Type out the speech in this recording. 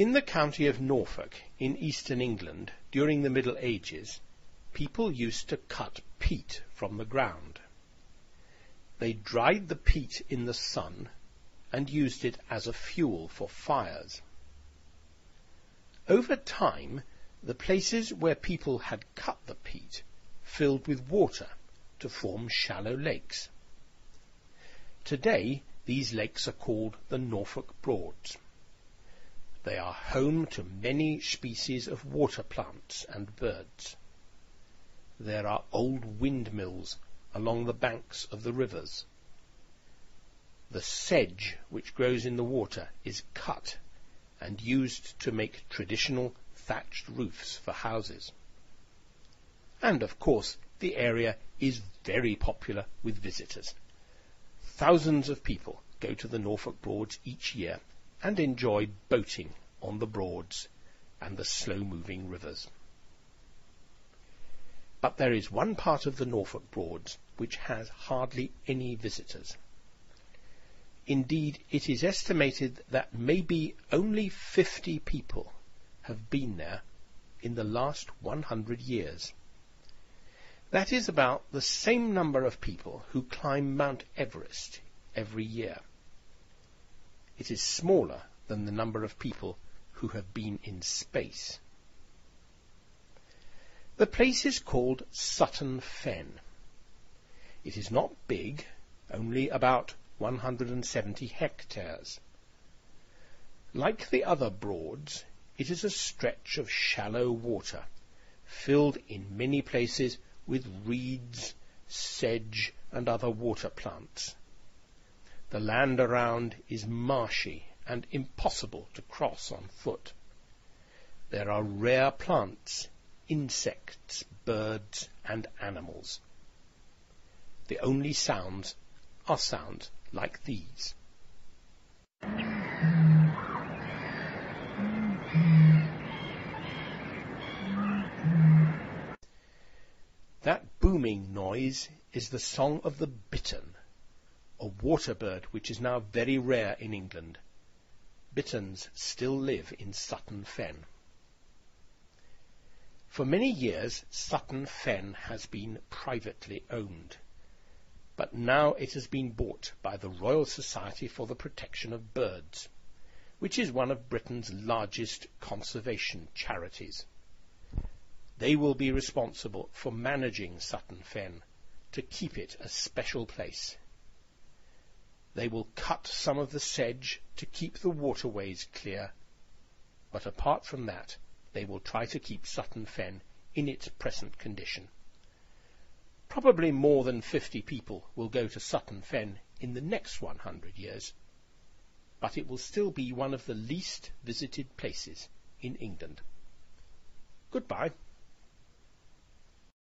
In the county of Norfolk, in eastern England, during the Middle Ages, people used to cut peat from the ground. They dried the peat in the sun and used it as a fuel for fires. Over time, the places where people had cut the peat filled with water to form shallow lakes. Today, these lakes are called the Norfolk Broads. They are home to many species of water plants and birds. There are old windmills along the banks of the rivers. The sedge which grows in the water is cut and used to make traditional thatched roofs for houses. And of course, the area is very popular with visitors. Thousands of people go to the Norfolk Broads each year and enjoy boating on the Broads and the slow-moving rivers. But there is one part of the Norfolk Broads which has hardly any visitors. Indeed, it is estimated that maybe only 50 people have been there in the last 100 years. That is about the same number of people who climb Mount Everest every year. It is smaller than the number of people who have been in space. The place is called Sutton Fen. It is not big, only about 170 hectares. Like the other Broads, it is a stretch of shallow water, filled in many places with reeds, sedge, and other water plants. The land around is marshy and impossible to cross on foot. There are rare plants, insects, birds, and animals. The only sounds are sounds like these. That booming noise is the song of the bittern, a water bird which is now very rare in England. Bitterns still live in Sutton Fen. For many years, Sutton Fen has been privately owned, but now it has been bought by the Royal Society for the Protection of Birds, which is one of Britain's largest conservation charities. They will be responsible for managing Sutton Fen to keep it a special place. They will cut some of the sedge to keep the waterways clear, but apart from that, they will try to keep Sutton Fen in its present condition. Probably more than 50 people will go to Sutton Fen in the next 100 years, but it will still be one of the least visited places in England. Goodbye.